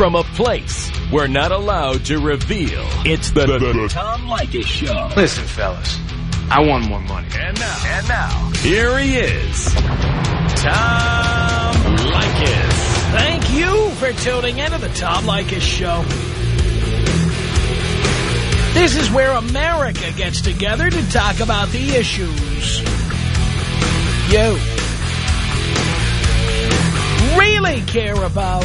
from a place we're not allowed to reveal. It's the, the, the Tom Leykis Show. Listen, fellas, I want more money. And now, and now, here he is, Tom Leykis. Thank you for tuning in to the Tom Leykis Show. This is where America gets together to talk about the issues you really care about.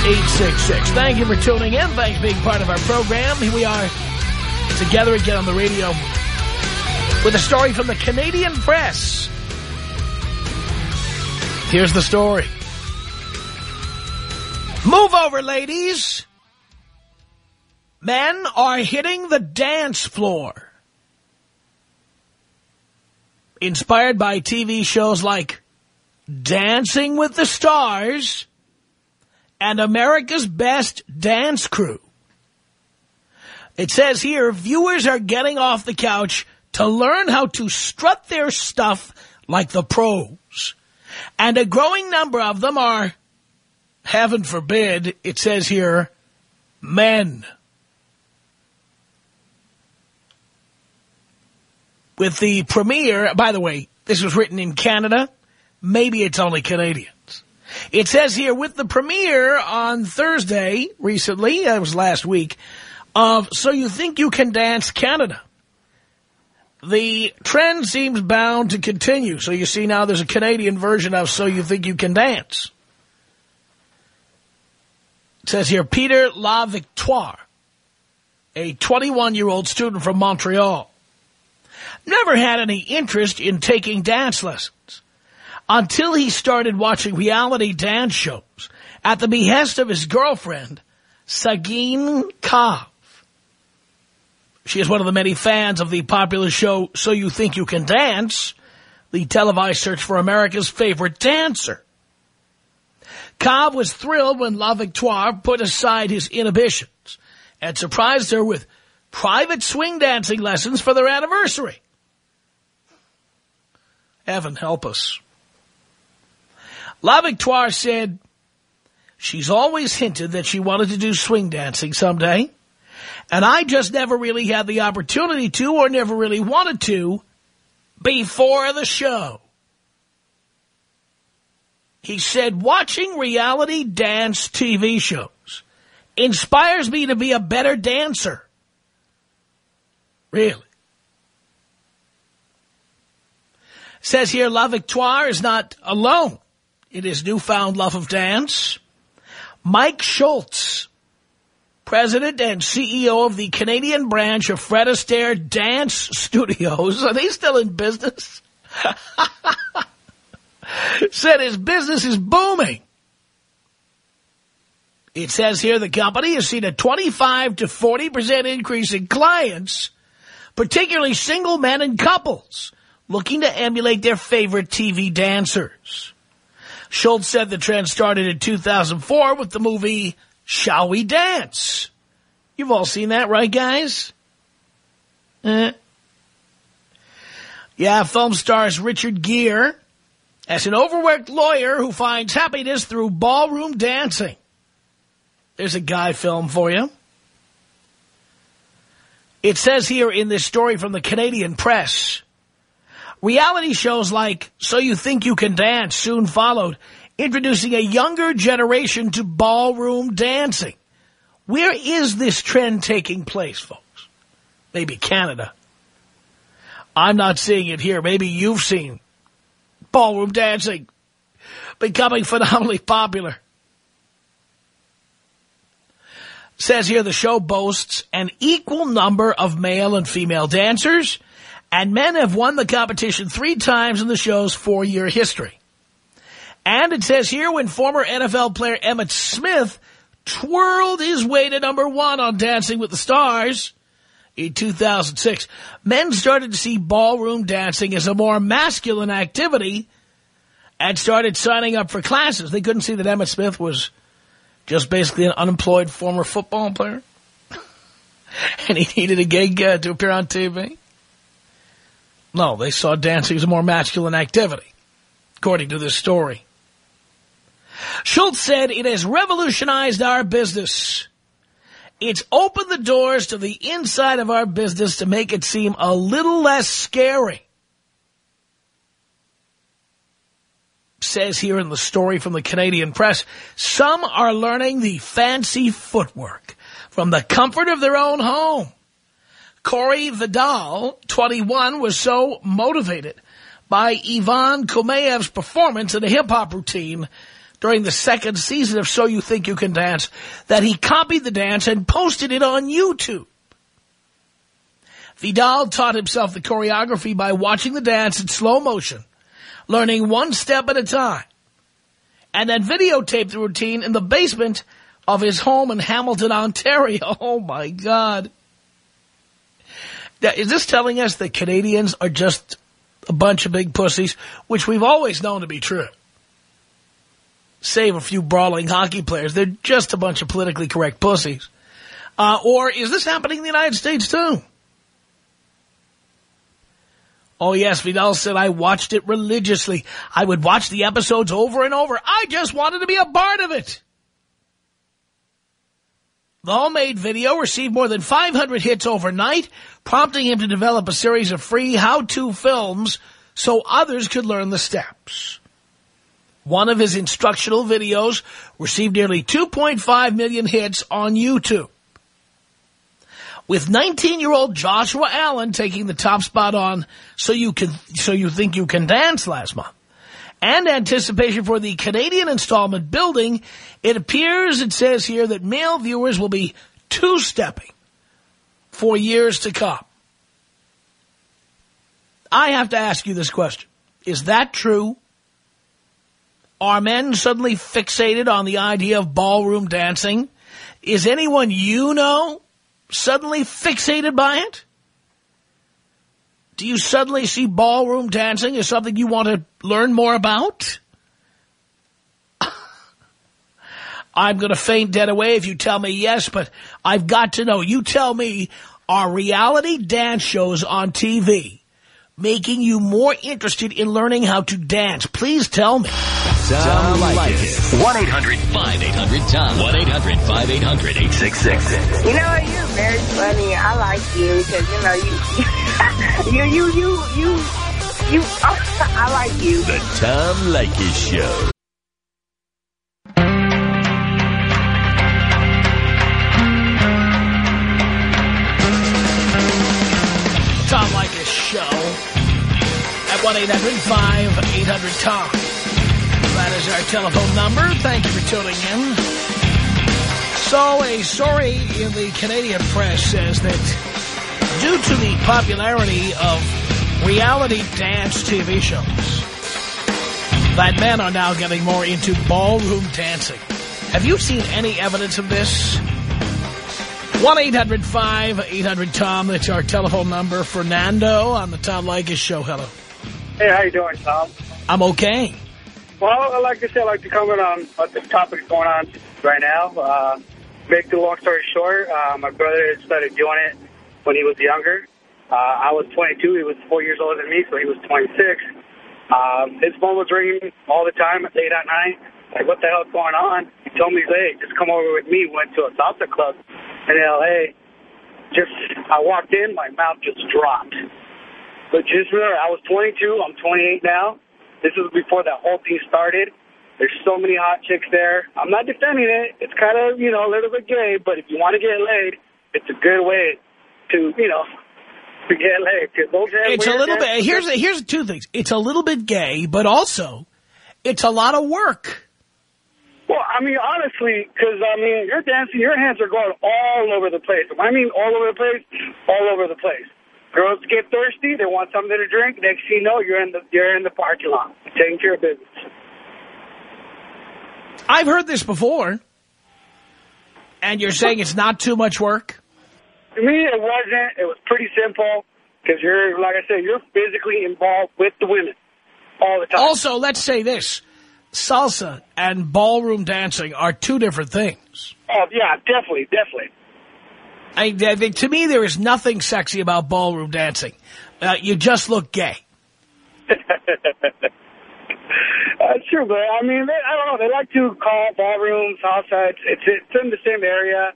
1-800-5800-866. Thank you for tuning in. Thanks for being part of our program. Here we are together again on the radio with a story from the Canadian press. Here's the story. Move over, ladies. Men are hitting the dance floor. Inspired by TV shows like Dancing with the Stars and America's Best Dance Crew. It says here, viewers are getting off the couch to learn how to strut their stuff like the pros. And a growing number of them are, heaven forbid, it says here, men. With the premiere, by the way, this was written in Canada. Maybe it's only Canadians. It says here, with the premiere on Thursday, recently, that was last week, of So You Think You Can Dance Canada. The trend seems bound to continue. So you see now there's a Canadian version of So You Think You Can Dance. It says here, Peter La Victoire, a 21-year-old student from Montreal, never had any interest in taking dance lessons until he started watching reality dance shows at the behest of his girlfriend, Sagine Kav. She is one of the many fans of the popular show So You Think You Can Dance, the televised search for America's favorite dancer. Cobb was thrilled when La Victoire put aside his inhibitions and surprised her with private swing dancing lessons for their anniversary. Heaven help us. La Victoire said she's always hinted that she wanted to do swing dancing someday, and I just never really had the opportunity to or never really wanted to before the show. He said, watching reality dance TV shows inspires me to be a better dancer. Really? Says here, La Victoire is not alone in his newfound love of dance. Mike Schultz, president and CEO of the Canadian branch of Fred Astaire Dance Studios. Are they still in business? Said his business is booming. It says here the company has seen a 25 to 40% increase in clients, particularly single men and couples, looking to emulate their favorite TV dancers. Schultz said the trend started in 2004 with the movie Shall We Dance? You've all seen that, right, guys? Eh. Yeah, film stars Richard Gere as an overworked lawyer who finds happiness through ballroom dancing. There's a guy film for you. It says here in this story from the Canadian press, reality shows like So You Think You Can Dance soon followed, introducing a younger generation to ballroom dancing. Where is this trend taking place, folks? Maybe Canada. I'm not seeing it here. Maybe you've seen ballroom dancing becoming phenomenally popular. Says here the show boasts an equal number of male and female dancers, and men have won the competition three times in the show's four-year history. And it says here when former NFL player Emmitt Smith twirled his way to number one on Dancing with the Stars in 2006. Men started to see ballroom dancing as a more masculine activity and started signing up for classes. They couldn't see that Emmitt Smith was just basically an unemployed former football player. and he needed a gig uh, to appear on TV. No, they saw dancing as a more masculine activity, according to this story. Schultz said it has revolutionized our business. It's opened the doors to the inside of our business to make it seem a little less scary. Says here in the story from the Canadian press, some are learning the fancy footwork from the comfort of their own home. Corey Vidal, 21, was so motivated by Ivan Koumaev's performance in a hip-hop routine during the second season of So You Think You Can Dance that he copied the dance and posted it on YouTube. Vidal taught himself the choreography by watching the dance in slow motion, learning one step at a time, and then videotaped the routine in the basement of his home in Hamilton, Ontario. Oh, my God. Is this telling us that Canadians are just a bunch of big pussies, which we've always known to be true? save a few brawling hockey players. They're just a bunch of politically correct pussies. Uh, or is this happening in the United States, too? Oh, yes, Vidal said, I watched it religiously. I would watch the episodes over and over. I just wanted to be a part of it. The homemade video received more than 500 hits overnight, prompting him to develop a series of free how-to films so others could learn the steps. One of his instructional videos received nearly 2.5 million hits on YouTube. With 19-year-old Joshua Allen taking the top spot on So You Can So You Think You Can Dance last month. And anticipation for the Canadian installment building, it appears, it says here, that male viewers will be two-stepping for years to come. I have to ask you this question. Is that true? Are men suddenly fixated on the idea of ballroom dancing? Is anyone you know suddenly fixated by it? Do you suddenly see ballroom dancing as something you want to learn more about? I'm going to faint dead away if you tell me yes, but I've got to know. You tell me, are reality dance shows on TV making you more interested in learning how to dance? Please tell me. Tom Leykis. 1-800-5800-TOM. 1-800-5800-866. You know, you're very funny. I like you because, you know, you, you, you, you, you, you, I like you. The Tom Leykis Show. Tom Leykis Show at 1-800-5800-TOM. That is our telephone number. Thank you for tuning in. So a story in the Canadian press says that due to the popularity of reality dance TV shows, that men are now getting more into ballroom dancing. Have you seen any evidence of this? 1-800-5800-TOM. That's our telephone number. Fernando on the Tom Leykis Show. Hello. Hey, how you doing, Tom? I'm okay. Well, like I said, I'd like to comment on what the topic going on right now. Uh, make the long story short, uh, my brother started doing it when he was younger. Uh, I was 22. He was four years older than me, so he was 26. Um, his phone was ringing all the time at late at night. Like, what the hell's going on? He told me, hey, just come over with me. Went to a salsa club in L.A. Just, I walked in, my mouth just dropped. But just remember, I was 22. I'm 28 now. This was before that whole thing started. There's so many hot chicks there. I'm not defending it. It's kind of, you know, a little bit gay, but if you want to get laid, it's a good way to, you know, to get laid. Those it's a little bit, here's, here's two things. It's a little bit gay, but also it's a lot of work. Well, I mean, honestly, because, I mean, you're dancing, your hands are going all over the place. I mean all over the place, all over the place. Girls get thirsty. They want something to drink. Next thing you know, you're in the you're in the parking lot taking care of business. I've heard this before. and you're saying it's not too much work? To me, it wasn't. It was pretty simple because you're, like I said, you're physically involved with the women all the time. Also, let's say this. Salsa and ballroom dancing are two different things. Oh, yeah, definitely, definitely. I, I think, to me, there is nothing sexy about ballroom dancing. Uh, you just look gay. That's true, but I mean, they, I don't know. They like to call ballroom salsa. It's, it's, it's in the same area.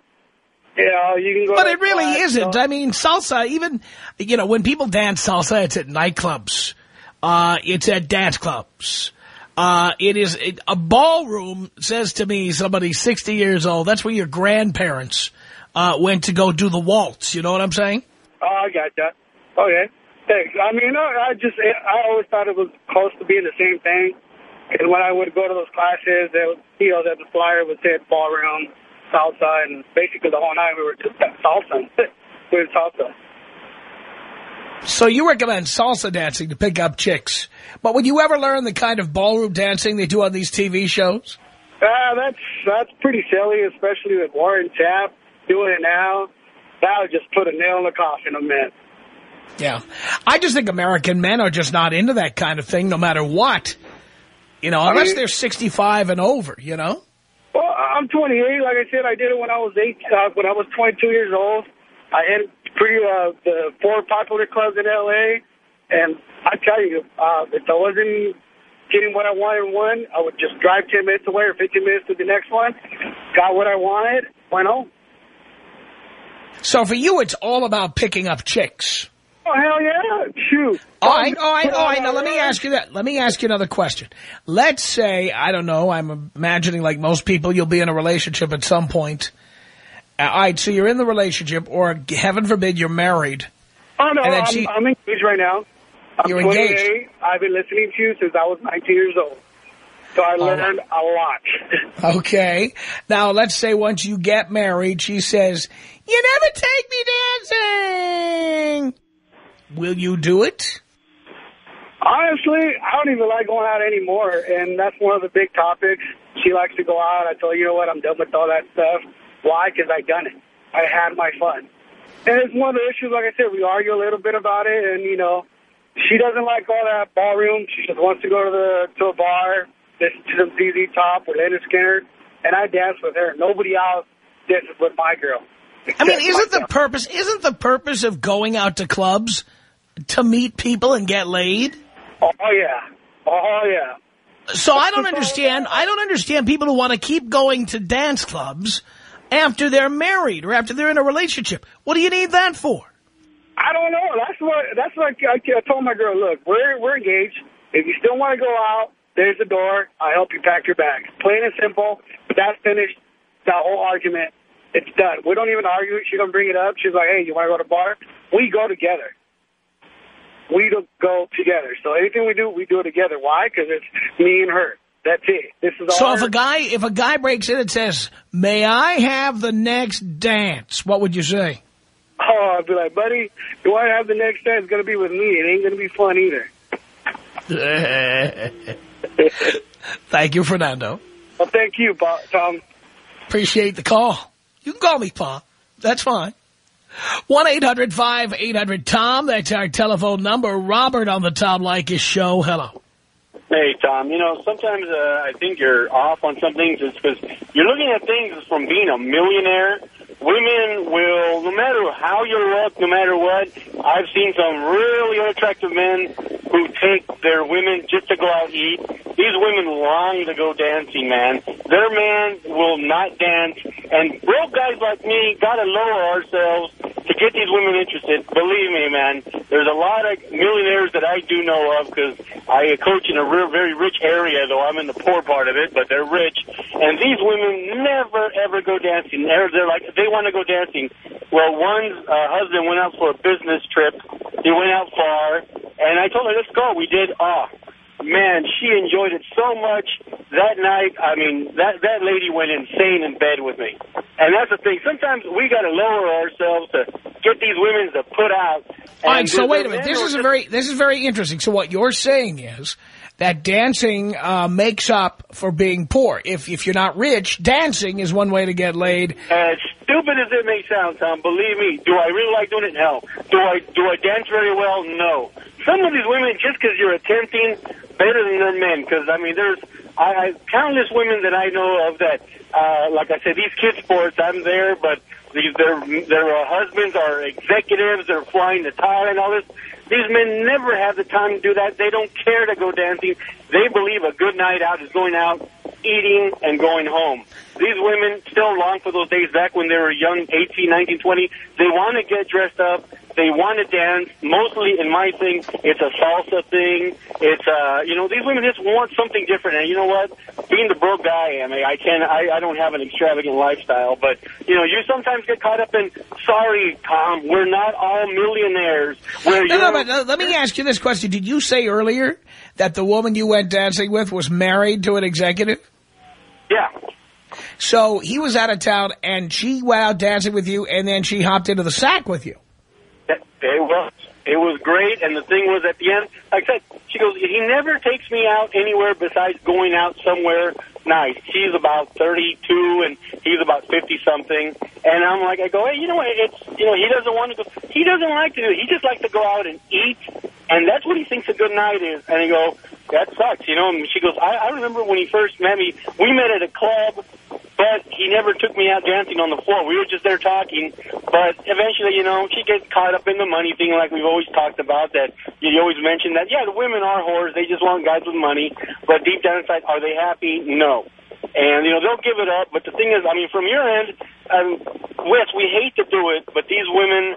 You know, you can go. But it really class, isn't. I mean, salsa, even, you know, when people dance salsa, it's at nightclubs. Uh, it's at dance clubs. Uh, it is, it, a ballroom says to me, somebody 60 years old, that's where your grandparents, uh, went to go do the waltz. You know what I'm saying? Oh, I got that. Okay. Thanks. I mean, I just, I always thought it was close to being the same thing. And when I would go to those classes, they would, you know, that the flyer would say ballroom, salsa, and basically the whole night we were just salsa. we were salsa. So you recommend salsa dancing to pick up chicks. But would you ever learn the kind of ballroom dancing they do on these TV shows? Uh, that's that's pretty silly, especially with Warren Sapp doing it now. That would just put a nail in the coffin of men. Yeah. I just think American men are just not into that kind of thing no matter what. You know, unless mean- they're 65 and over, you know? Well, I'm 28. Like I said, I did it when I was eight. Uh, when I was 22 years old, I hit pretty uh, the four popular clubs in L.A. And I tell you, uh, if I wasn't getting what I wanted in one, I would just drive 10 minutes away or 15 minutes to the next one. Got what I wanted, went home. So for you, it's all about picking up chicks. Oh hell yeah! Shoot. All right, all right, all right. Now let me ask you that. Let me ask you another question. Let's say, I don't know, I'm imagining like most people, you'll be in a relationship at some point. Uh, all right, so you're in the relationship, or heaven forbid, you're married. Oh no, I'm, she- I'm engaged right now. I'm You're 28. engaged. I've been listening to you since I was 19 years old. So I learned a lot. Okay. Now let's say once you get married, she says, "You never take me dancing." Will you do it? Honestly, I don't even like going out anymore, and that's one of the big topics. She likes to go out. I tell her, you know what, I'm done with all that stuff. Why? Because I done it. I had my fun. And it's one of the issues, like I said, we argue a little bit about it, and, you know, she doesn't like all that ballroom. She just wants to go to the to a bar, listen to some ZZ Top or Lynyrd Skynyrd, and I dance with her. Nobody else dances with my girl. I mean, isn't the purpose isn't the purpose of going out to clubs to meet people and get laid? Oh, yeah. Oh, yeah. So I don't understand. I don't understand people who want to keep going to dance clubs after they're married or after they're in a relationship. What do you need that for? I don't know. That's what that's what I, told my girl. Look, we're we're engaged. If you still want to go out, there's the door. I help you pack your bags. Plain and simple. But that's finished. That whole argument, it's done. We don't even argue. She don't bring it up. She's like, hey, you want to go to the bar? We go together. We don't go together. So anything we do, we do it together. Why? Because it's me and her. That's it. This is all. So if a guy if a guy breaks in and says, "May I have the next dance?" What would you say? Oh, I'd be like, buddy, do I have the next dance? It's going to be with me. It ain't going to be fun either. Thank you, Fernando. Well, thank you, Tom. Appreciate the call. You can call me Pa. That's fine. 1-800-5800-TOM. That's our telephone number. Robert on the Tom Leykis show. Hello. Hey, Tom, you know, sometimes uh, I think you're off on some things just because you're looking at things from being a millionaire. Women will, no matter how you look, no matter what, I've seen some really unattractive men who take their women just to go out eat. These women long to go dancing, man. Their man will not dance. And broke guys like me got to lower ourselves to get these women interested. Believe me, man, there's a lot of millionaires that I do know of because I coach in a real, very rich area, though I'm in the poor part of it, but they're rich. And these women never, ever go dancing. They're, they're like, they want to go dancing. Well, one's uh, husband went out for a business trip. He went out far, and I told her, let's go. We did. Oh, man, she enjoyed it so much that night. I mean, that that lady went insane in bed with me. And that's the thing. Sometimes we got to lower ourselves to get these women to put out. All right, so wait a minute. This is a very this is very interesting. So what you're saying is that dancing uh, makes up for being poor. If if you're not rich, dancing is one way to get laid. As stupid as it may sound, Tom, believe me, do I really like doing it? Hell. Do I do I dance very well? No. Some of these women, just because you're attempting, better than their men. Because, I mean, there's I, I countless women that I know of that, uh, like I said, these kid sports, I'm there, but these, their, their uh, husbands are executives, they're flying to Thailand, and all this. These men never have the time to do that. They don't care to go dancing. They believe a good night out is going out, eating, and going home. These women still long for those days back when they were young, 18, 19, 20. They want to get dressed up. They want to dance. Mostly, in my thing, it's a salsa thing. It's, uh, you know, these women just want something different. And you know what? Being the broke guy I am, I can't, I, I don't have an extravagant lifestyle. But, you know, you sometimes get caught up in, sorry, Tom, we're not all millionaires. Where no, no, but uh, let me ask you this question. Did you say earlier that the woman you went dancing with was married to an executive? Yeah. So he was out of town, and she went out dancing with you, and then she hopped into the sack with you. It was. It was great, and the thing was at the end, like I said, she goes, he never takes me out anywhere besides going out somewhere nice. She's about 32, and he's about 50-something, and I'm like, I go, hey, you know what, it's, you know, he doesn't want to go, he doesn't like to do it. He just likes to go out and eat, and that's what he thinks a good night is, and I go, that sucks, you know, and she goes, I, I remember when he first met me, we met at a club, but he never took me out dancing on the floor. We were just there talking. But eventually, you know, she gets caught up in the money thing like we've always talked about that you always mention that, yeah, the women are whores. They just want guys with money. But deep down inside, are they happy? No. And, you know, they'll give it up. But the thing is, I mean, from your end, um, Wes, we hate to do it, but these women,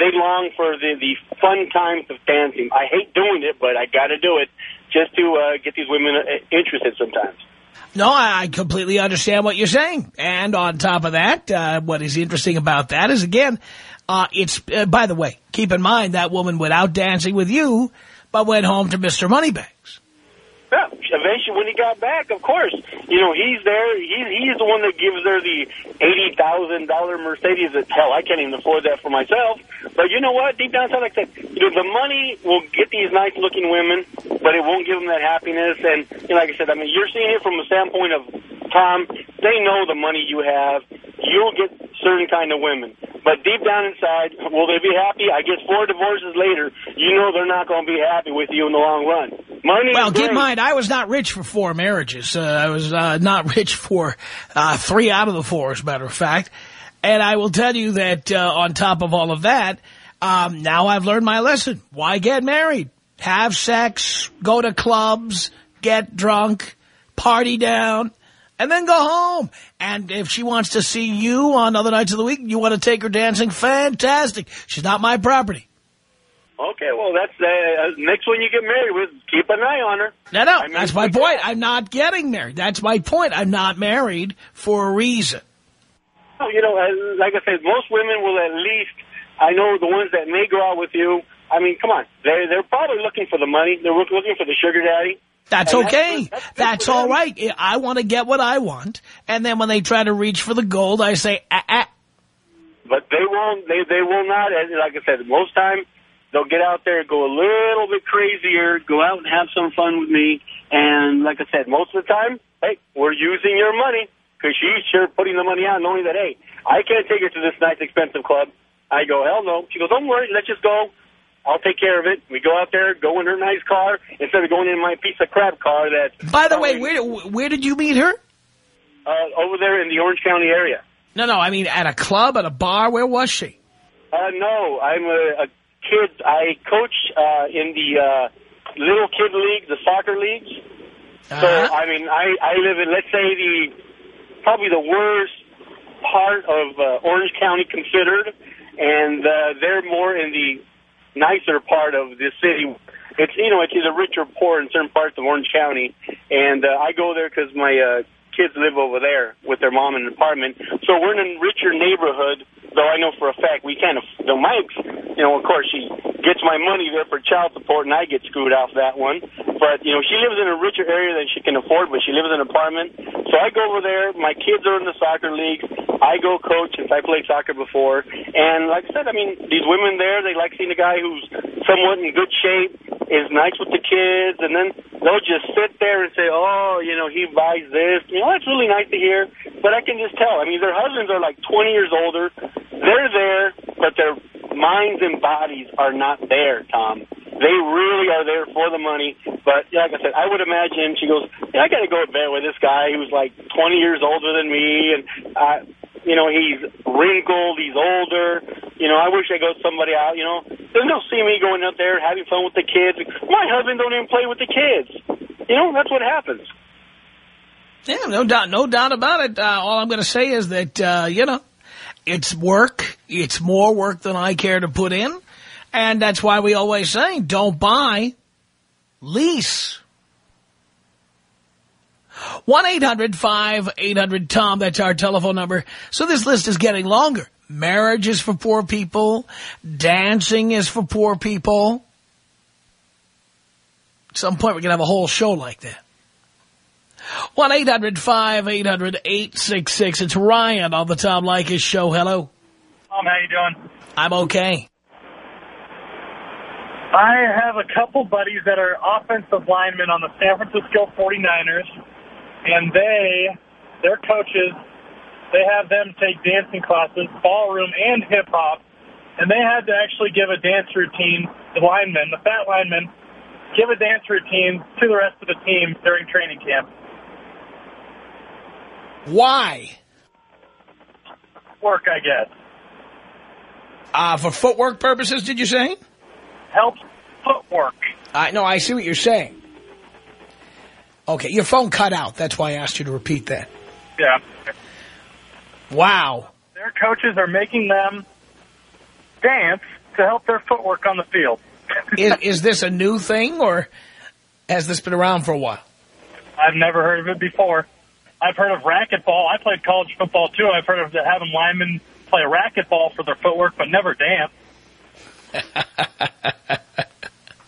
they long for the, the fun times of dancing. I hate doing it, but I got to do it just to uh, get these women uh, interested sometimes. No, I completely understand what you're saying. And on top of that, uh, what is interesting about that is, again, uh, it's, uh, by the way, keep in mind that woman went out dancing with you, but went home to Mr. Moneybags. When he got back, of course, you know, he's there. He's, he's the one that gives her the $80,000 Mercedes that, hell, I can't even afford that for myself. But you know what? Deep down inside, like I said, you know, the money will get these nice-looking women, but it won't give them that happiness. And, you know, like I said, I mean, you're seeing it from the standpoint of, Tom, they know the money you have. You'll get certain kind of women. But deep down inside, will they be happy? I guess four divorces later, you know they're not going to be happy with you in the long run. Money well, keep in mind, I was not rich for four marriages. Uh, I was uh, not rich for uh, three out of the four, as a matter of fact. And I will tell you that uh, on top of all of that, um, now I've learned my lesson. Why get married? Have sex, go to clubs, get drunk, party down, and then go home. And if she wants to see you on other nights of the week, you want to take her dancing, fantastic. She's not my property. Okay, well, that's uh, next one you get married with. Keep an eye on her. No, no, that's my point. I'm not getting married. That's my point. I'm not married for a reason. Oh, you know, like I said, most women will at least, I know the ones that may go out with you, I mean, come on. They're, they're probably looking for the money. They're looking for the sugar daddy. That's and okay. That's, that's, that's all right. I want to get what I want. And then when they try to reach for the gold, I say, ah, ah. But they won't, they, they will not, like I said, most time they'll get out there, go a little bit crazier, go out and have some fun with me. And like I said, most of the time, hey, we're using your money because she's sure putting the money out knowing that, hey, I can't take her to this nice expensive club. I go, hell no. She goes, don't worry, let's just go. I'll take care of it. We go out there, go in her nice car, instead of going in my piece of crap car that... By the way, where, where did you meet her? Uh, over there in the Orange County area. No, no, I mean at a club, at a bar. Where was she? Uh, no, I'm a, a kids. I coach uh, in the uh, little kid league, the soccer leagues. Uh -huh. So I mean, I I live in let's say the probably the worst part of uh, Orange County considered, and uh, they're more in the nicer part of the city. It's you know it's either rich or poor in certain parts of Orange County, and uh, I go there because my uh, kids live over there with their mom in an apartment. So we're in a richer neighborhood though I know for a fact we can't, though Mike's, you know, of course, she gets my money there for child support, and I get screwed off that one. But, you know, she lives in a richer area than she can afford, but she lives in an apartment. So I go over there. My kids are in the soccer league. I go coach since I played soccer before. And like I said, I mean, these women there, they like seeing a guy who's somewhat in good shape, is nice with the kids, and then they'll just sit there and say, oh, you know, he buys this. You know, that's really nice to hear, but I can just tell. I mean, their husbands are like 20 years older. They're there, but their minds and bodies are not there, Tom. They really are there for the money. But like I said, I would imagine she goes, yeah, I got to go to bed with this guy who's like 20 years older than me, and uh, you know he's wrinkled, he's older. You know, I wish I go somebody out. You know, there's no see me going out there having fun with the kids. My husband don't even play with the kids. You know, that's what happens. Yeah, no doubt, no doubt about it. Uh, all I'm going to say is that, uh, you know, it's work. It's more work than I care to put in. And that's why we always say, don't buy, lease. 1-800-5800-TOM, that's our telephone number. So this list is getting longer. Marriage is for poor people. Dancing is for poor people. At some point, we're going to have a whole show like that. 1-800-5800-866. It's Ryan on the Tom Leykis show. Hello. Tom, how you doing? I'm okay. I have a couple buddies that are offensive linemen on the San Francisco 49ers, and they, their coaches, they have them take dancing classes, ballroom and hip-hop, and they had to actually give a dance routine, the linemen, the fat linemen, give a dance routine to the rest of the team during training camp. Why? Work, I guess. Uh, for footwork purposes, did you say? Helps footwork. I no, I see what you're saying. Okay, your phone cut out. That's why I asked you to repeat that. Yeah. Wow. Their coaches are making them dance to help their footwork on the field. is, is this a new thing, or has this been around for a while? I've never heard of it before. I've heard of racquetball. I played college football, too. I've heard of having linemen play racquetball for their footwork, but never dance. I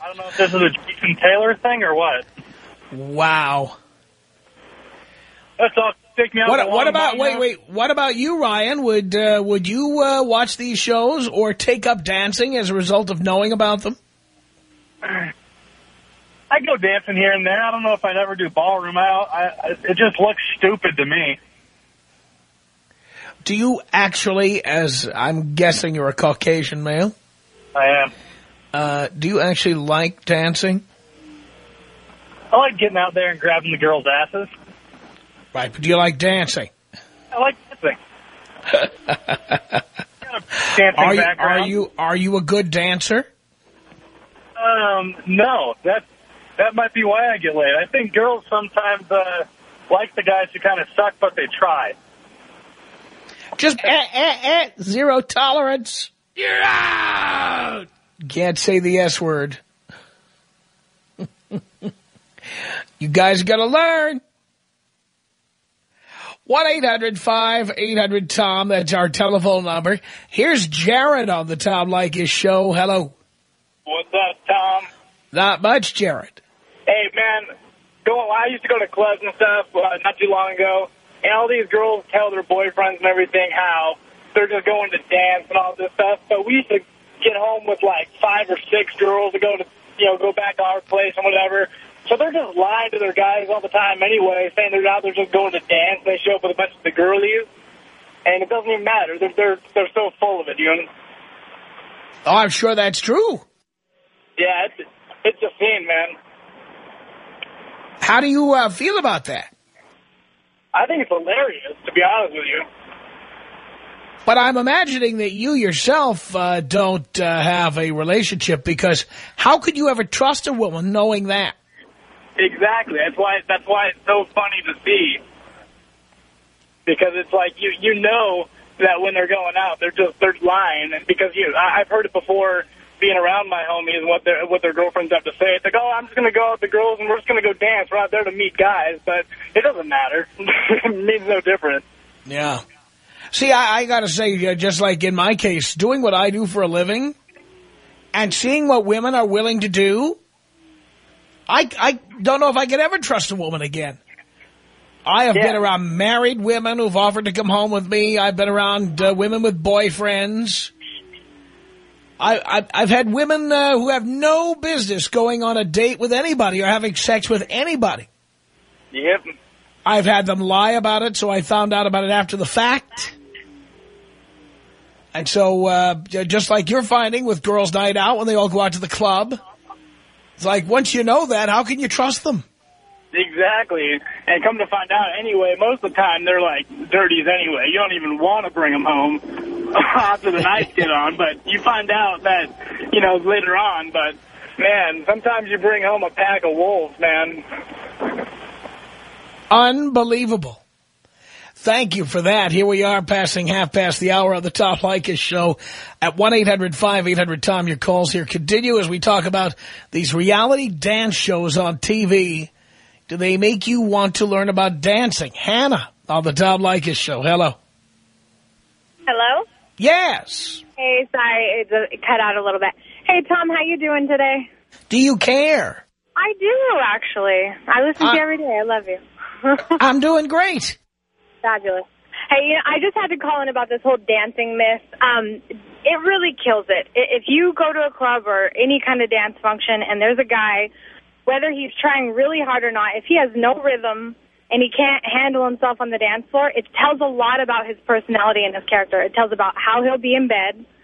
don't know if this is a Jason Taylor thing or what. Wow. That's all. Take me out. What, what about wait wait? What about you, Ryan? Would uh, would you uh, watch these shows or take up dancing as a result of knowing about them? I go dancing here and there. I don't know if I'd ever do ballroom out. I, I, it just looks stupid to me. Do you actually, as I'm guessing you're a Caucasian male? I am. Uh, do you actually like dancing? I like getting out there and grabbing the girls' asses. Right, but do you like dancing? I like dancing. dancing are you, background. Are you are you a good dancer? Um, no. That that might be why I get laid. I think girls sometimes uh, like the guys who kind of suck, but they try. Just eh, eh, eh, zero tolerance. You're out. Can't say the S word. you guys got to learn. 1-800-5800-TOM. That's our telephone number. Here's Jared on the Tom Leykis show. Hello. What's up, Tom? Not much, Jared. Hey, man. Go, I used to go to clubs and stuff uh, not too long ago, and all these girls tell their boyfriends and everything how they're just going to dance and all this stuff. But we used to get home with like five or six girls to go to, you know, go back to our place and whatever. So they're just lying to their guys all the time anyway, saying they're out there just going to dance. They show up with a bunch of the girlies, and it doesn't even matter. They're they're they're so full of it, you know. Oh, I'm sure that's true. Yeah, it's it's a thing, man. How do you uh, feel about that? I think it's hilarious, to be honest with you. But I'm imagining that you yourself uh, don't uh, have a relationship because how could you ever trust a woman knowing that? Exactly. That's why that's why it's so funny to see. Because it's like you you know that when they're going out, they're just they're lying, and because you I, I've heard it before being around my homies and what their what their girlfriends have to say. It's like, oh, I'm just going to go out with the girls and we're just going to go dance. We're out there to meet guys, but it doesn't matter. it means no difference. Yeah. See, I, I got to say, uh, just like in my case, doing what I do for a living and seeing what women are willing to do, I, I don't know if I could ever trust a woman again. I have Yeah. been around married women who've offered to come home with me. I've been around uh, women with boyfriends. I, I, I've had women uh, who have no business going on a date with anybody or having sex with anybody. Yep. I've had them lie about it, so I found out about it after the fact. And so, uh, just like you're finding with girls' night out when they all go out to the club, it's like, once you know that, how can you trust them? Exactly. And come to find out, anyway, most of the time they're like dirties anyway. You don't even want to bring them home after the night get on, but you find out that, you know, later on. But, man, sometimes you bring home a pack of wolves, man. Unbelievable. Thank you for that. Here we are passing half past the hour of the Tom Leykis show at 1-800-5800-TOM. Your calls here continue as we talk about these reality dance shows on TV. Do they make you want to learn about dancing? Hannah on the Tom Leykis show. Hello. Hello? Yes. Hey, sorry, it, cut out a little bit. Hey, Tom, how you doing today? Do you care? I do, actually. I listen to Uh, you every day. I love you. I'm doing great. Fabulous. Hey, you know, I just had to call in about this whole dancing myth. Um, it really kills it. If you go to a club or any kind of dance function and there's a guy, whether he's trying really hard or not, if he has no rhythm and he can't handle himself on the dance floor, it tells a lot about his personality and his character. It tells about how he'll be in bed.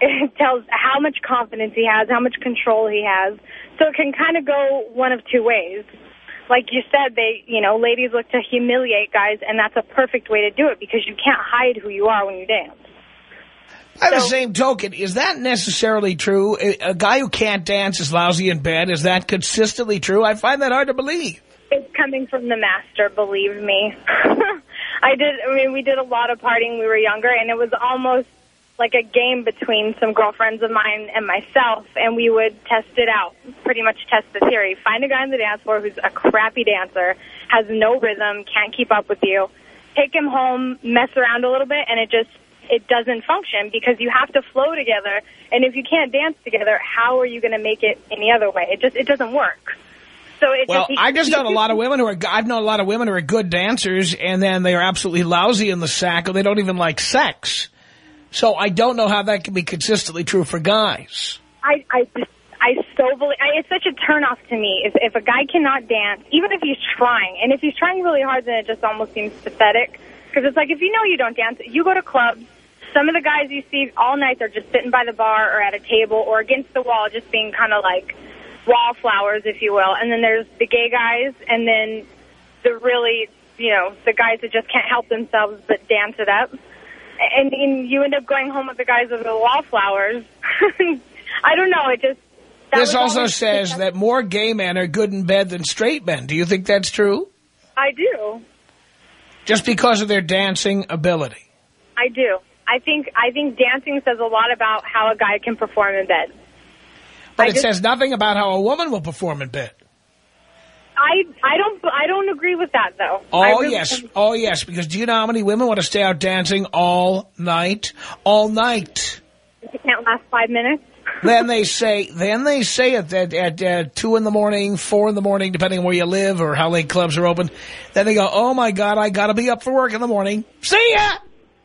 It tells how much confidence he has, how much control he has. So it can kind of go one of two ways like you said, they, you know, ladies look to humiliate guys, and that's a perfect way to do it because you can't hide who you are when you dance. By the same token, is that necessarily true? A, a guy who can't dance is lousy in bed. Is that consistently true? I find that hard to believe. It's coming from the master, believe me. I did, I mean, we did a lot of partying when we were younger, and it was almost like a game between some girlfriends of mine and myself, and we would test it out, pretty much test the theory. Find a guy on the dance floor who's a crappy dancer, has no rhythm, can't keep up with you, take him home, mess around a little bit, and it just, it doesn't function because you have to flow together, and if you can't dance together, how are you going to make it any other way? It just, it doesn't work. So it Well, just, I just known a lot of women who are, I've known a lot of women who are good dancers and then they are absolutely lousy in the sack or they don't even like sex. So I don't know how that can be consistently true for guys. I, I I so believe, I, it's such a turnoff to me. If, if a guy cannot dance, even if he's trying, and if he's trying really hard, then it just almost seems pathetic. Because it's like, if you know you don't dance, you go to clubs, some of the guys you see all night, they're just sitting by the bar or at a table or against the wall, just being kind of like wallflowers, if you will. And then there's the gay guys, and then the really, you know, the guys that just can't help themselves but dance it up. And, and you end up going home with the guys of the wallflowers. I don't know. It just. This also says that more gay men are good in bed than straight men. Do you think that's true? I do. Just because of their dancing ability. I do. I think I think dancing says a lot about how a guy can perform in bed. But I it just- says nothing about how a woman will perform in bed. I I don't I don't agree with that though. Oh, really yes. don't. Oh, yes. Because do you know how many women want to stay out dancing all night? All night. It can't last five minutes. then they say, then they say it at, at uh, 2 in the morning, 4 in the morning, depending on where you live or how late clubs are open. Then they go, oh, my God, I got to be up for work in the morning. See ya!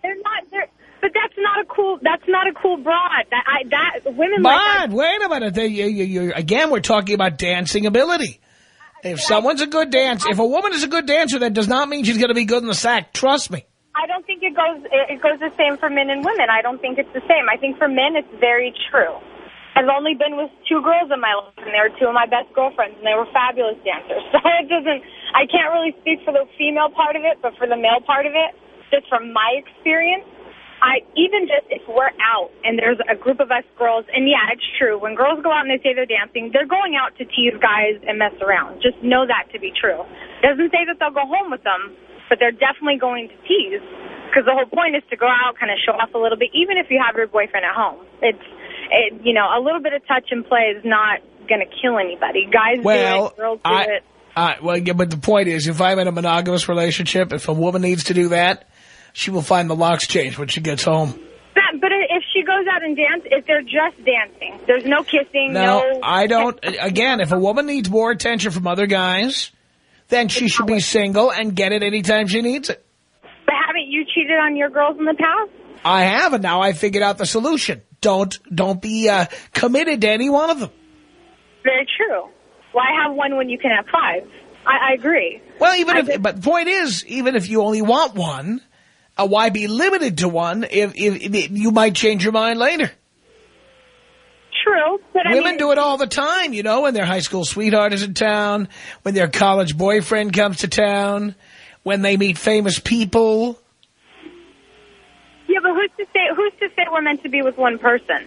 They're not. They're, but that's not a cool. That's not a cool broad. That I that women like that. Wait a minute. They, you, you, again, we're talking about dancing ability. If someone's a good dancer, if a woman is a good dancer, that does not mean she's going to be good in the sack. Trust me. I don't think it goes. It it goes the same for men and women. I don't think it's the same. I think for men, it's very true. I've only been with two girls in my life, and they were two of my best girlfriends, and they were fabulous dancers. So it doesn't. I can't really speak for the female part of it, but for the male part of it, just from my experience, I even just if we're out and there's a group of us girls, and yeah, it's true. When girls go out and they say they're dancing, they're going out to tease guys and mess around. Just know that to be true. Doesn't say that they'll go home with them, but they're definitely going to tease because the whole point is to go out, kind of show off a little bit, even if you have your boyfriend at home. It's, it, you know, a little bit of touch and play is not going to kill anybody. Guys do Well, it, girls do I, it. I, well, yeah, but the point is, if I'm in a monogamous relationship, if a woman needs to do that, she will find the locks changed when she gets home. That, but if she goes out and dance, if they're just dancing, there's no kissing, No, no. I don't. Again, if a woman needs more attention from other guys, then she should be single and get it anytime she needs it. But haven't you cheated on your girls in the past? I have, and now I figured out the solution. Don't don't be uh, committed to any one of them. Very true. Why have one when you can have five? I, I agree. Well, even I if, but the point is, even if you only want one, uh, why be limited to one if, if, if you might change your mind later? True, but I Women mean, do it all the time, you know, when their high school sweetheart is in town, when their college boyfriend comes to town, when they meet famous people. Yeah, but who's to say who's to say we're meant to be with one person?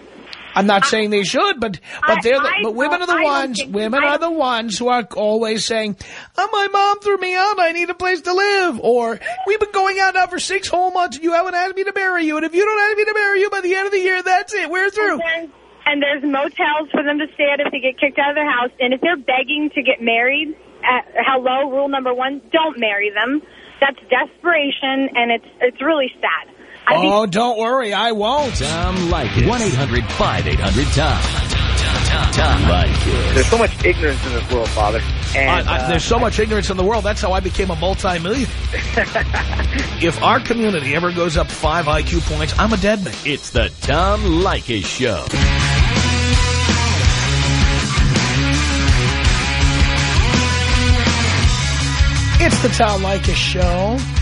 I'm not saying they should, but but I- they're the, but women are the I ones women are the ones who are always saying, "Oh, my mom threw me out. I need a place to live." Or we've been going out now for six whole months, and you haven't asked me to marry you. And if you don't ask me to marry you by the end of the year, that's it. We're through. And, then, and there's motels for them to stay at if they get kicked out of their house. And if they're begging to get married, uh, hello, rule number one: don't marry them. That's desperation, and it's it's really sad. I think Oh, don't worry, I won't. Tom Leykis. 1-800-5800-TOM. Tom Leykis. There's so much ignorance in this world, Father. And, I, I, uh, there's so much ignorance in the world. That's how I became a multi-millionaire. if our community ever goes up five IQ points, I'm a dead man. It's the Tom Leykis Show. It's the Tom Leykis Show.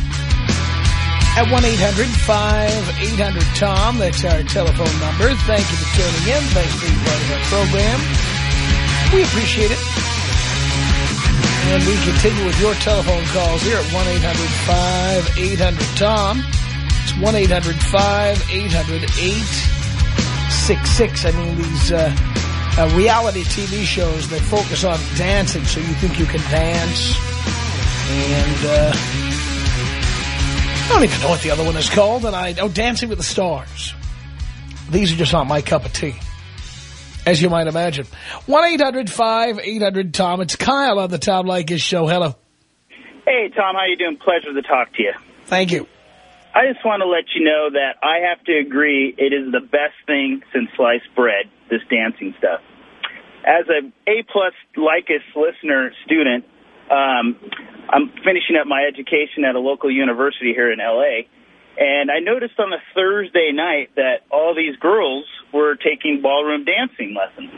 At 1-800-5800-TOM. That's our telephone number. Thank you for tuning in. Thanks for being part of our program. We appreciate it. And we continue with your telephone calls here at 1-800-5800-TOM. It's 1-800-5800-866. I mean, these uh, uh, reality TV shows that focus on dancing so you think you can dance. And uh, don't even know what the other one is called. And I oh, Dancing with the Stars. These are just not my cup of tea, as you might imagine. One eight hundred five eight hundred Tom. It's Kyle on the Tom Leykis show. Hello. Hey, Tom, how you doing? Pleasure to talk to you. Thank you. I just want to let you know that I have to agree it is the best thing since sliced bread, this dancing stuff. As a A-plus Leykis listener student, um, I'm finishing up my education at a local university here in L.A., and I noticed on a Thursday night that all these girls were taking ballroom dancing lessons.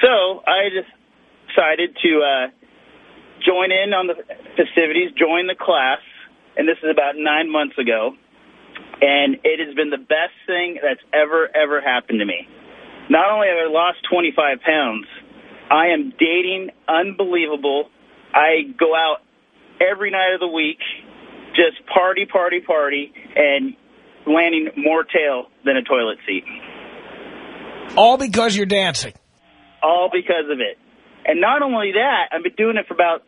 So I just decided to uh, join in on the festivities, join the class, and this is about nine months ago. And it has been the best thing that's ever, ever happened to me. Not only have I lost 25 pounds, I am dating unbelievable. I go out every night of the week, just party, party, party, and landing more tail than a toilet seat. All because you're dancing. all because of it. And not only that, I've been doing it for about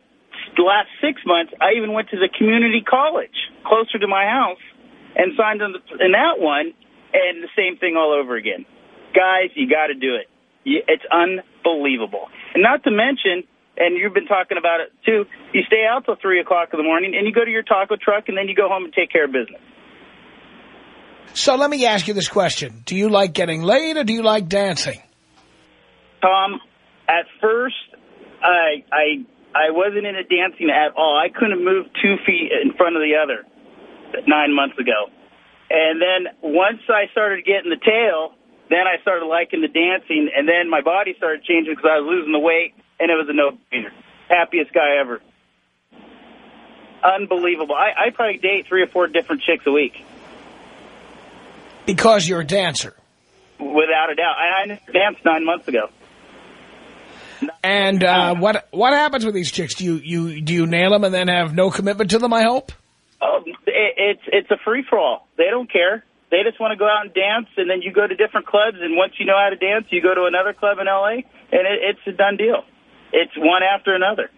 the last six months. I even went to the community college closer to my house and signed in, the, in that one, and the same thing all over again. Guys, you got to do it. It's unbelievable. And not to mention, and you've been talking about it too, you stay out till 3 o'clock in the morning, and you go to your taco truck, and then you go home and take care of business. So let me ask you this question. Do you like getting laid or do you like dancing? Tom, at first, I I I wasn't into dancing at all. I couldn't move two feet in front of the other nine months ago. And then once I started getting the tail, then I started liking the dancing, and then my body started changing because I was losing the weight, and it was a no-brainer. Happiest guy ever. Unbelievable. I, I probably date three or four different chicks a week, Because you're a dancer. without a doubt. I, I danced nine months ago. And uh, what what happens with these chicks? Do you, you do you nail them and then have no commitment to them, I hope? Oh, it, it's it's a free for all. They don't care. They just want to go out and dance, and then you go to different clubs, and once you know how to dance, you go to another club in L.A., and it, it's a done deal. It's one after another,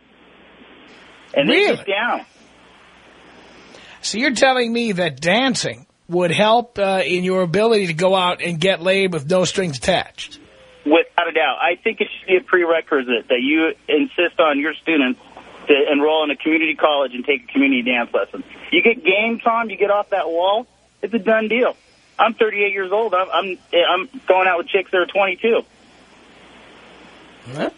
and they get down. So you're telling me that dancing would help uh, in your ability to go out and get laid with no strings attached? Without a doubt, I think it should be a prerequisite that you insist on your students to enroll in a community college and take a community dance lesson. You get game, Tom. You get off that wall. It's a done deal. I'm 38 years old. I'm I'm, I'm going out with chicks that are 22. Huh?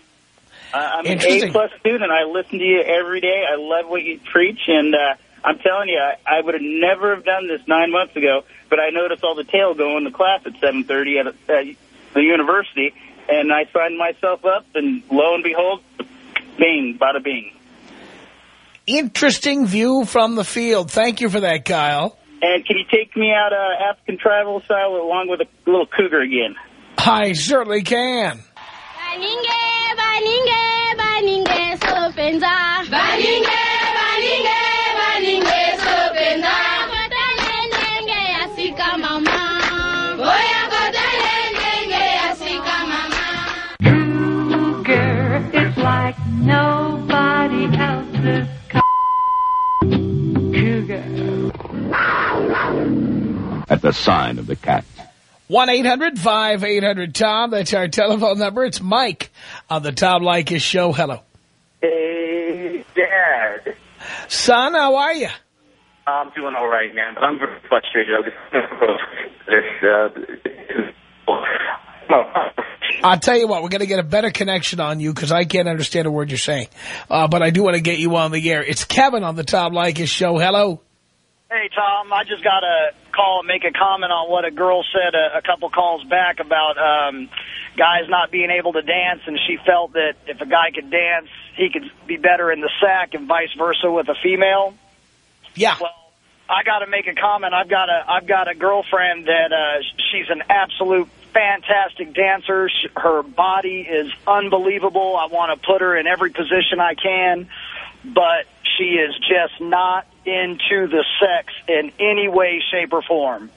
Uh, I'm an A plus student. I listen to you every day. I love what you preach, and uh, I'm telling you, I, I would have never have done this nine months ago, but I noticed all the tail going to class at 7.30 at, at the university, and I signed myself up, and lo and behold, bing, bada bing. Interesting view from the field. Thank you for that, Kyle. And can you take me out uh, African tribal style along with a little cougar again? I certainly can. Baninge, baninge, baninge, sopenza. Baninge, baninge, baninge, sopenza. Kotalendenge yasika mama. Oya kotalendenge yasika mama. Cougar, it's like nobody else's cougar. At the sign of the cat. 1-800-5800-TOM. That's our telephone number. It's Mike on the Tom Leykis show. Hello. Hey, Dad. Son, how are you? I'm doing all right, man, but I'm very frustrated. I'll tell you what, we're going to get a better connection on you because I can't understand a word you're saying. Uh, but I do want to get you on the air. It's Kevin on the Tom Leykis show. Hello. Hey, Tom, I just got to call and make a comment on what a girl said a, a couple calls back about um, guys not being able to dance, and she felt that if a guy could dance, he could be better in the sack and vice versa with a female. Yeah. Well, I got to make a comment. I've got a I've got a girlfriend that uh, she's an absolute fantastic dancer. She, her body is unbelievable. I want to put her in every position I can, but she is just not into the sex in any way, shape, or form.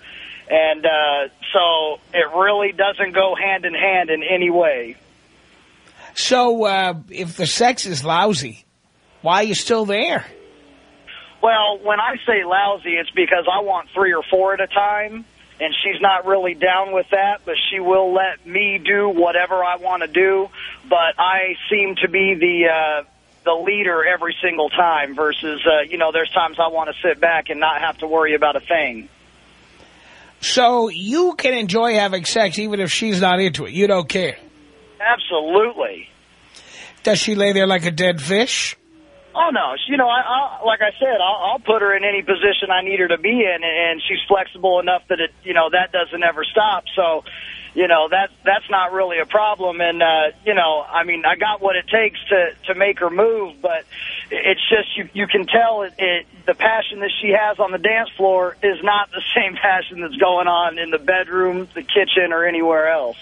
And uh, so it really doesn't go hand in hand in any way. So uh, if the sex is lousy, why are you still there? Well, when I say lousy, it's because I want three or four at a time, and she's not really down with that, but she will let me do whatever I want to do. But I seem to be the uh, the leader every single time versus, uh, you know, there's times I want to sit back and not have to worry about a thing. So you can enjoy having sex even if she's not into it. You don't care. Absolutely. Does she lay there like a dead fish? Oh, no. You know, I, I like I said, I'll, I'll put her in any position I need her to be in, and she's flexible enough that, it, you know, that doesn't ever stop. So, you know, that that's not really a problem. And, uh, you know, I mean, I got what it takes to, to make her move, but it's just you, you can tell it, it, the passion that she has on the dance floor is not the same passion that's going on in the bedroom, the kitchen, or anywhere else.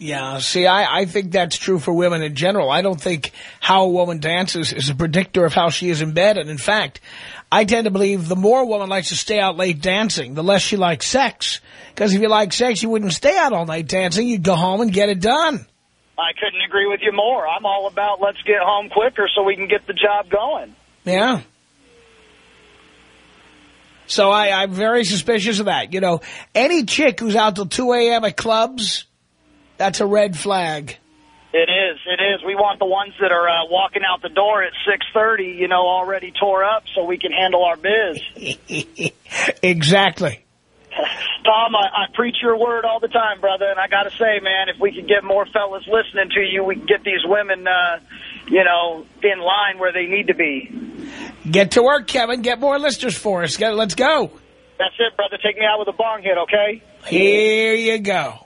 Yeah, see, I, I think that's true for women in general. I don't think how a woman dances is a predictor of how she is in bed. And in fact, I tend to believe the more a woman likes to stay out late dancing, the less she likes sex. Because if you like sex, you wouldn't stay out all night dancing. You'd go home and get it done. I couldn't agree with you more. I'm all about let's get home quicker so we can get the job going. Yeah. So I, I'm very suspicious of that. You know, any chick who's out till 2 a.m. at clubs, that's a red flag. It is. It is. We want the ones that are uh, walking out the door at 6.30, you know, already tore up so we can handle our biz. exactly. Tom, I, I preach your word all the time, brother, and I got to say, man, if we could get more fellas listening to you, we can get these women, uh, you know, in line where they need to be. Get to work, Kevin. Get more listeners for us. Get, let's go. That's it, brother. Take me out with a bong hit, okay? Here you go.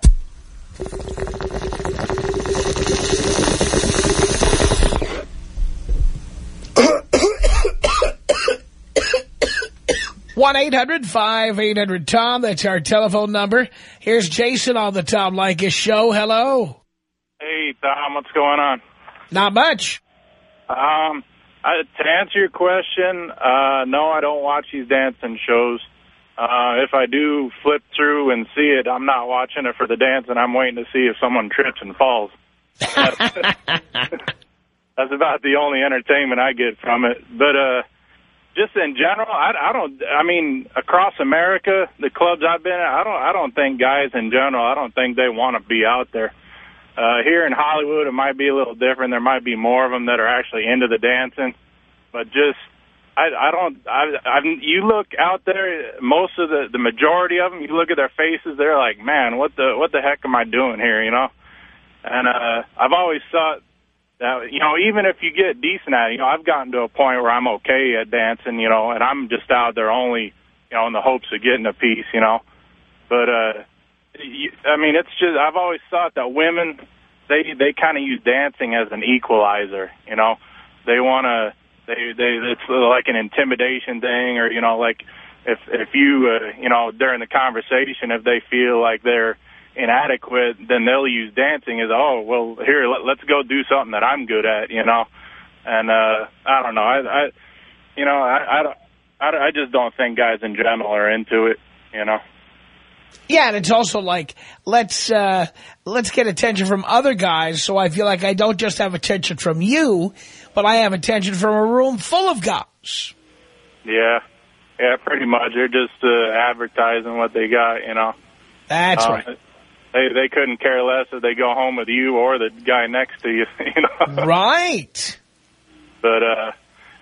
One 800 tom That's our telephone number. Here's Jason on the Tom Leykis show. Hello. Hey, Tom. What's going on? Not much. Um, I, to answer your question, uh, no, I don't watch these dancing shows. Uh, if I do flip through and see it, I'm not watching it for the dance, and I'm waiting to see if someone trips and falls. About the only entertainment I get from it. But uh, just in general, I, I don't. I mean, across America, the clubs I've been at, I don't. I don't think guys in general. I don't think they want to be out there. Uh, here in Hollywood, it might be a little different. There might be more of them that are actually into the dancing, but just I, I don't. I, I, you look out there, most of the the majority of them. You look at their faces, they're like, man, what the what the heck am I doing here? You know. And uh, I've always thought that you know, even if you get decent at it, you know, I've gotten to a point where I'm okay at dancing, you know, and I'm just out there only, you know, in the hopes of getting a piece, you know. But uh, I mean, it's just I've always thought that women they they kind of use dancing as an equalizer, you know. They want to they they it's like an intimidation thing, or you know, like if if you uh, you know during the conversation if they feel like they're inadequate, then they'll use dancing as oh well here let, let's go do something that I'm good at, you know. And uh, I don't know, I, I you know I I, don't, I I just don't think guys in general are into it, you know. Yeah, and it's also like, let's uh, let's get attention from other guys so I feel like I don't just have attention from you, but I have attention from a room full of guys. Yeah, yeah, pretty much. They're just uh, advertising what they got, you know. That's Um, right. They they couldn't care less if they go home with you or the guy next to you, you know. Right. But uh,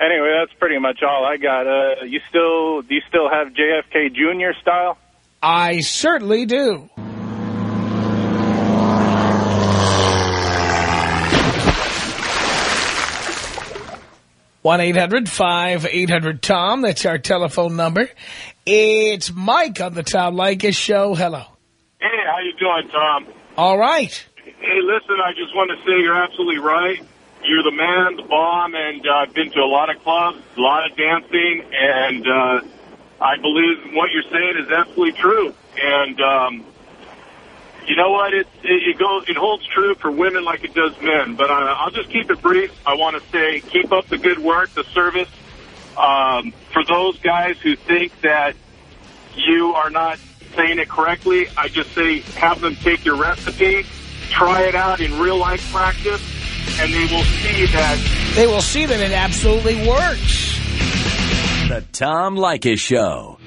anyway, that's pretty much all I got. Uh, you still do you still have JFK Jr. style? I certainly do. one eight hundred five eight hundred tom That's our telephone number. It's Mike on the Tom Leykis Show. Hello. Hey, how you doing, Tom? All right. Hey, listen, I just want to say you're absolutely right. You're the man, the bomb, and uh, I've been to a lot of clubs, a lot of dancing, and uh, I believe what you're saying is absolutely true. And um, you know what? It, it it goes, it holds true for women like it does men. But uh, I'll just keep it brief. I want to say, keep up the good work, the service. Um, for those guys who think that you are not saying it correctly, I just say have them take your recipe, try it out in real life practice, and they will see that They will see that it absolutely works. The Tom Leykis Show.